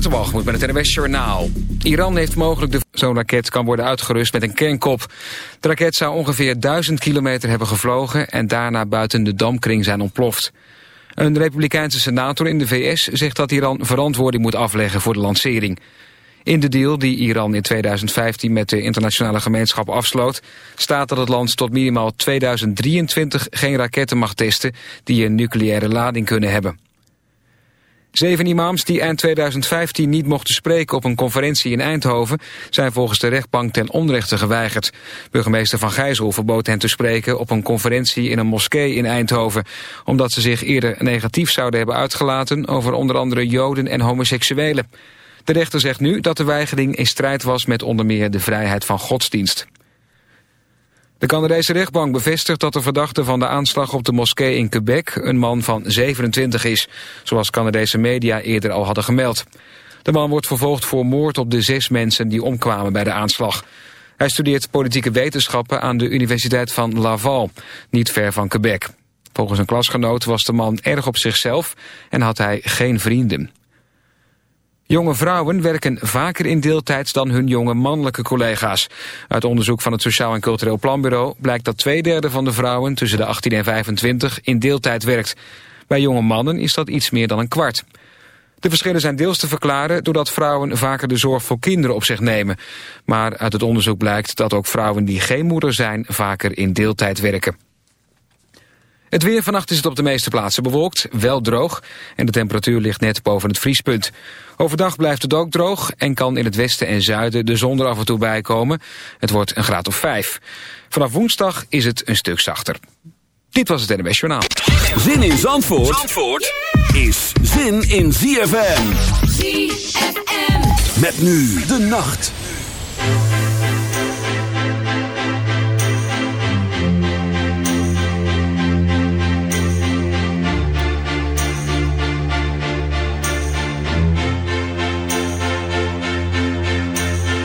Waterbalgemoed met het NWS Journaal. Iran heeft mogelijk de... Zo'n raket kan worden uitgerust met een kernkop. De raket zou ongeveer 1000 kilometer hebben gevlogen... en daarna buiten de damkring zijn ontploft. Een republikeinse senator in de VS zegt dat Iran verantwoording moet afleggen voor de lancering. In de deal die Iran in 2015 met de internationale gemeenschap afsloot... staat dat het land tot minimaal 2023 geen raketten mag testen... die een nucleaire lading kunnen hebben. Zeven imams die eind 2015 niet mochten spreken op een conferentie in Eindhoven... zijn volgens de rechtbank ten onrechte geweigerd. Burgemeester Van Gijzel verbood hen te spreken op een conferentie in een moskee in Eindhoven... omdat ze zich eerder negatief zouden hebben uitgelaten over onder andere joden en homoseksuelen. De rechter zegt nu dat de weigering in strijd was met onder meer de vrijheid van godsdienst. De Canadese rechtbank bevestigt dat de verdachte van de aanslag op de moskee in Quebec een man van 27 is, zoals Canadese media eerder al hadden gemeld. De man wordt vervolgd voor moord op de zes mensen die omkwamen bij de aanslag. Hij studeert politieke wetenschappen aan de Universiteit van Laval, niet ver van Quebec. Volgens een klasgenoot was de man erg op zichzelf en had hij geen vrienden. Jonge vrouwen werken vaker in deeltijds dan hun jonge mannelijke collega's. Uit onderzoek van het Sociaal en Cultureel Planbureau blijkt dat twee derde van de vrouwen tussen de 18 en 25 in deeltijd werkt. Bij jonge mannen is dat iets meer dan een kwart. De verschillen zijn deels te verklaren doordat vrouwen vaker de zorg voor kinderen op zich nemen. Maar uit het onderzoek blijkt dat ook vrouwen die geen moeder zijn vaker in deeltijd werken. Het weer vannacht is het op de meeste plaatsen bewolkt, wel droog... en de temperatuur ligt net boven het vriespunt. Overdag blijft het ook droog en kan in het westen en zuiden de zon er af en toe bij komen. Het wordt een graad of vijf. Vanaf woensdag is het een stuk zachter. Dit was het NWS Journaal. Zin in Zandvoort, Zandvoort is zin in ZFM. ZFM. Met nu de nacht.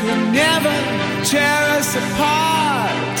could never tear us apart.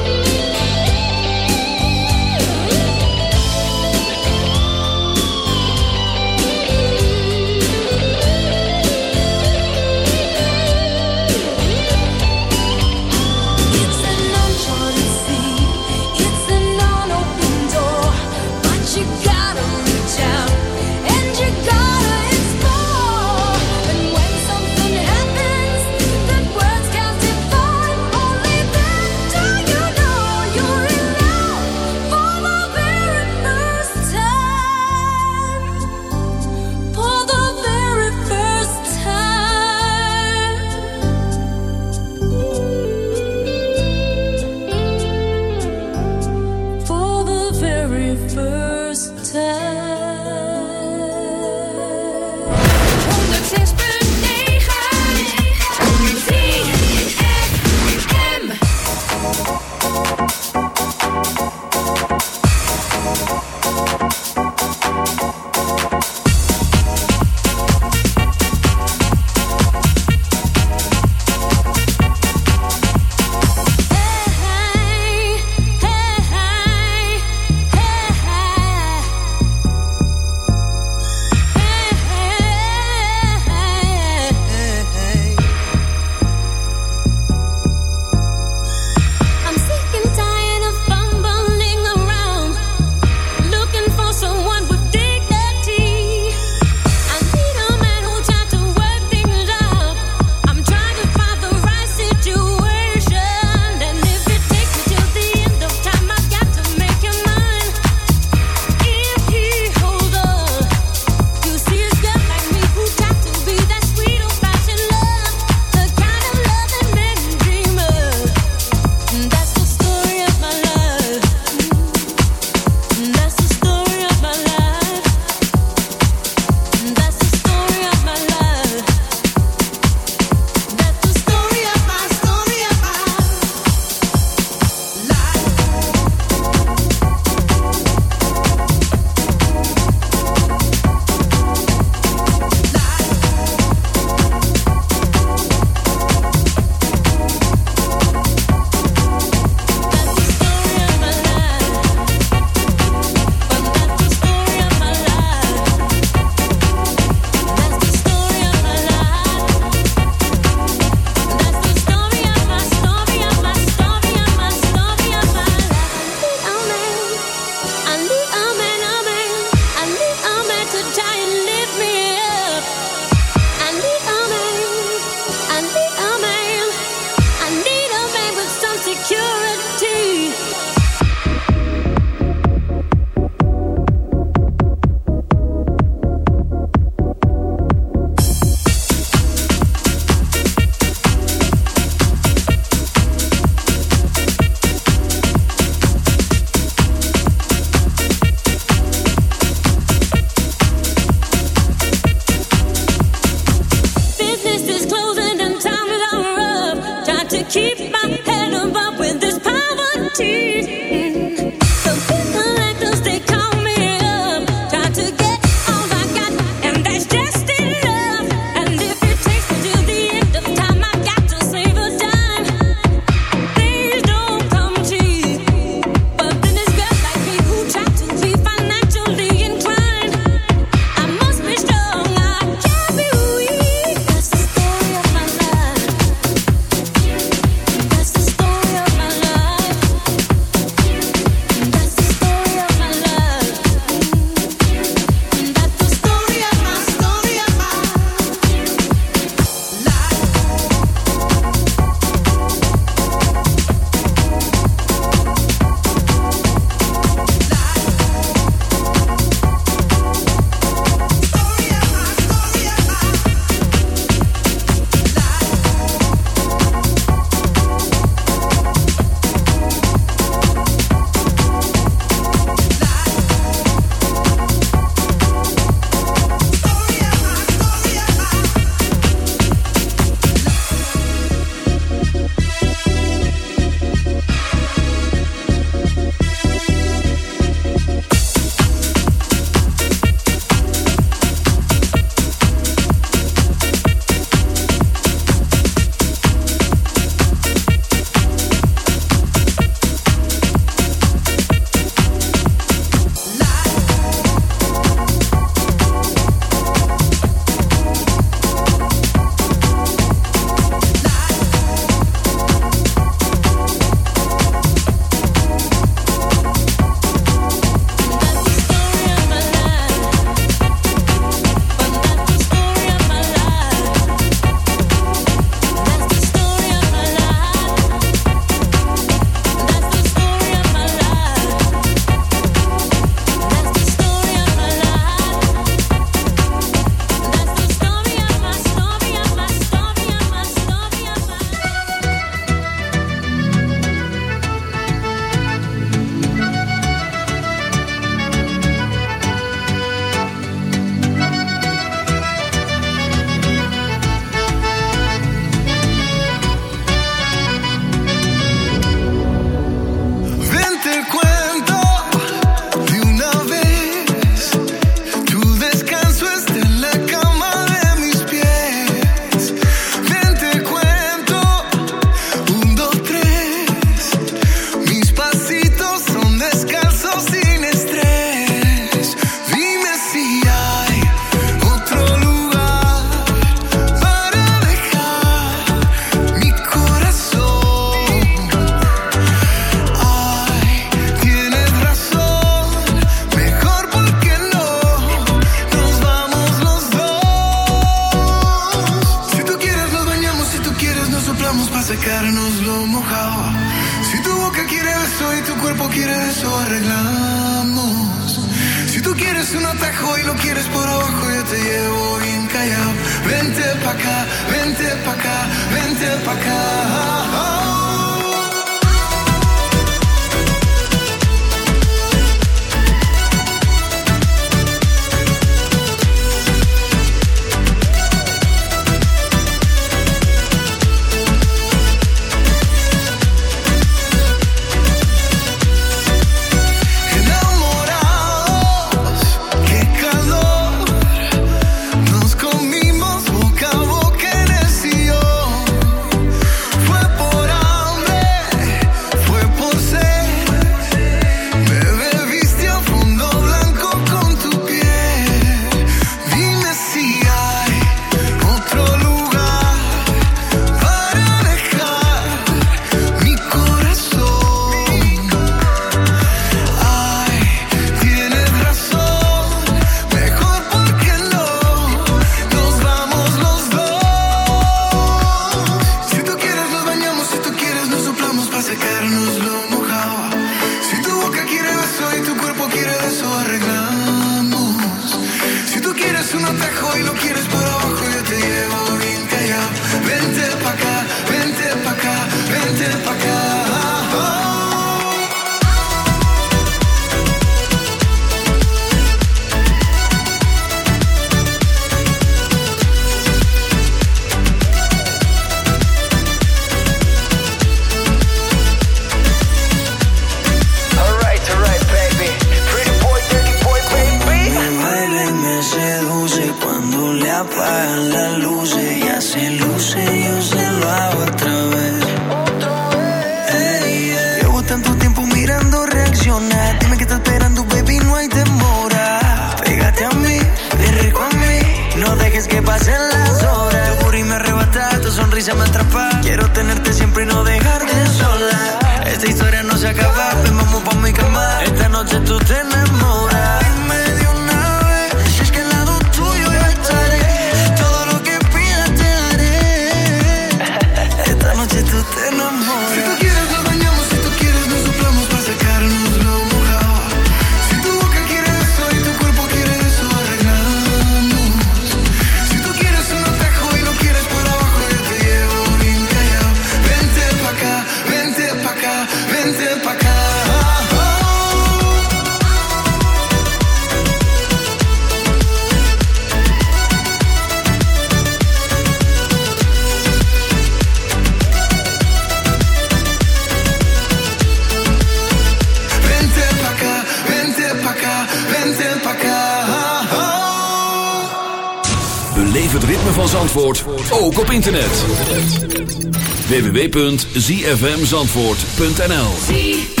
www.zfmzandvoort.nl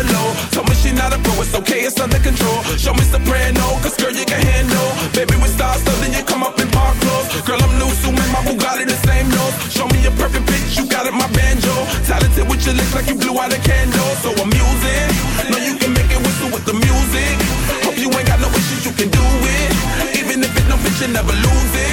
the low. Told me she not a pro, it's okay, it's under control. Show me soprano, cause girl, you can handle. Baby, with stars, so then you come up in park clothes. Girl, I'm new, so my Bugatti the same nose. Show me a perfect pitch, you got it, my banjo. Talented with your lips like you blew out a candle. So I'm using, know you can make it whistle with the music. Hope you ain't got no issues, you can do it. Even if it no bitch, you never lose it.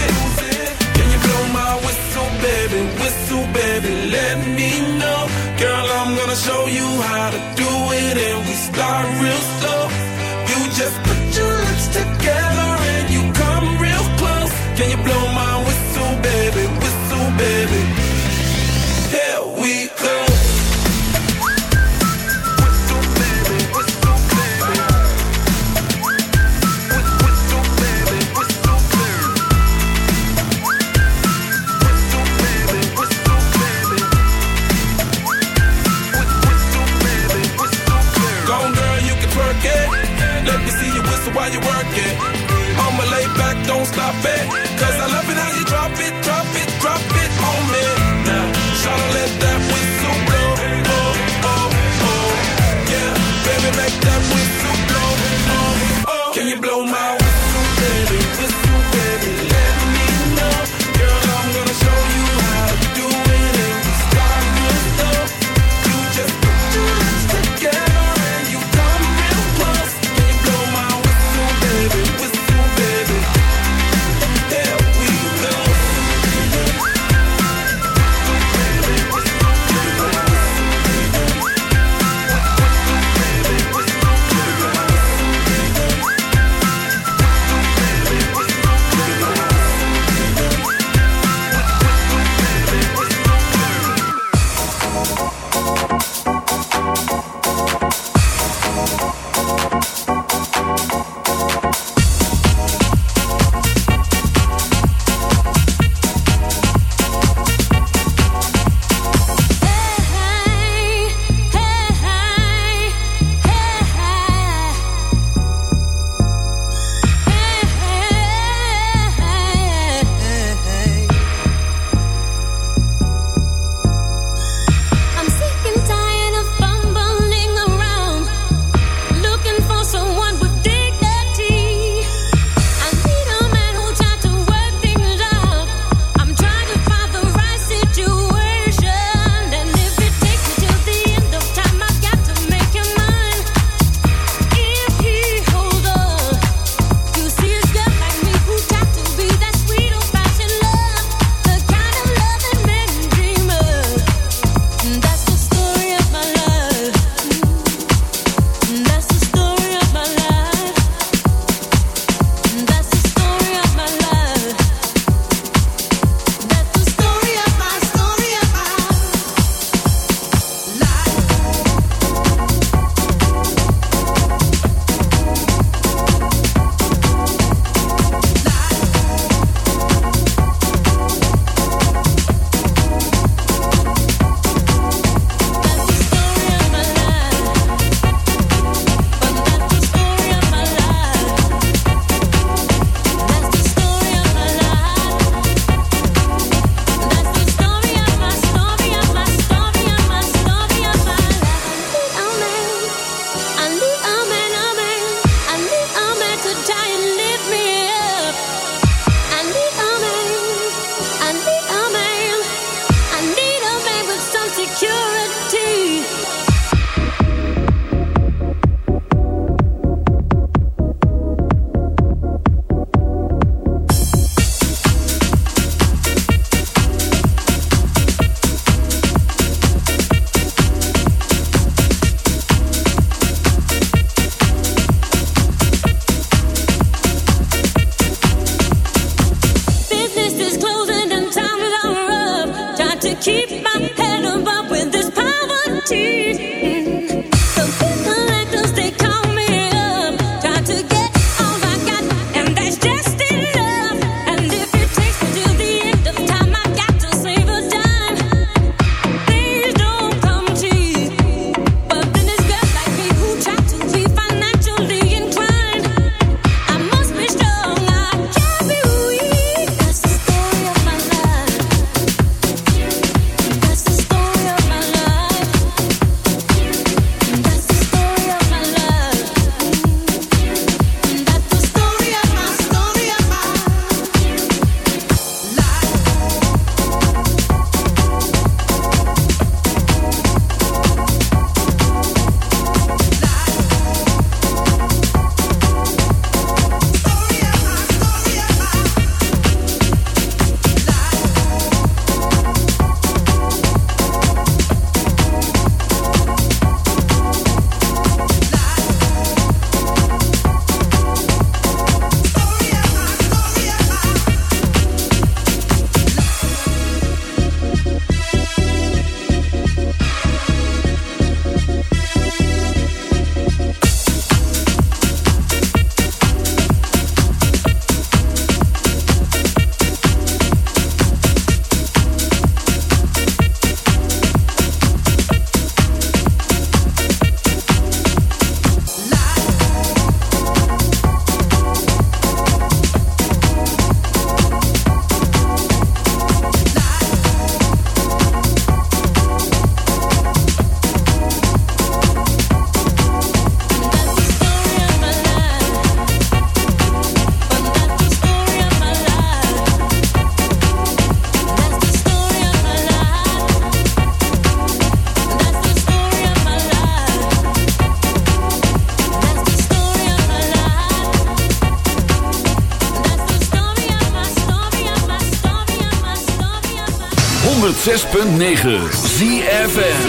106.9 ZFN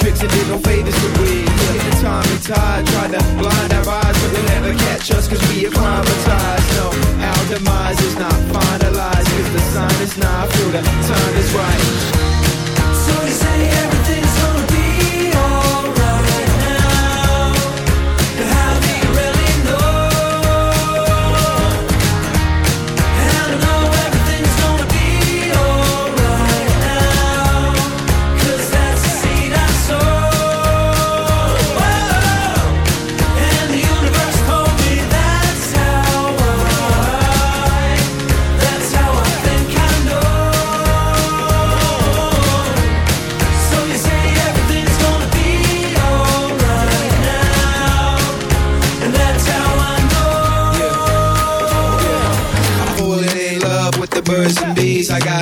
tricks and did no favors to we. Yeah, the time and tide tried to blind our eyes, but they'll never catch us cause we acclimatized. No, our demise is not finalized cause the sign is not. Feel the time is right. So you say everything's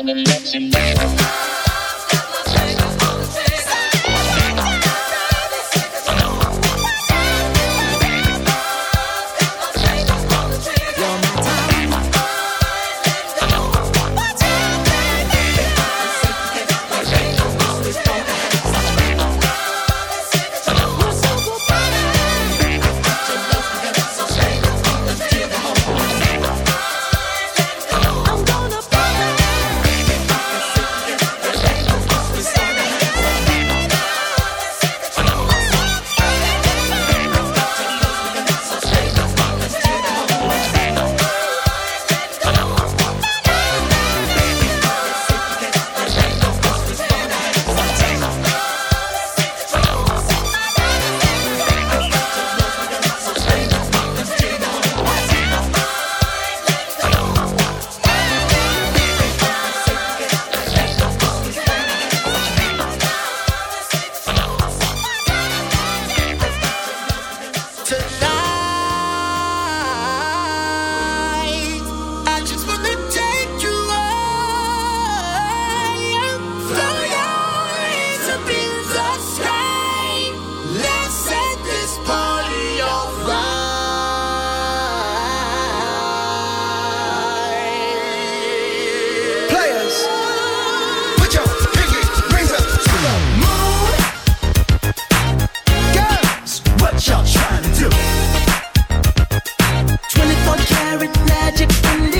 on the left pirate magic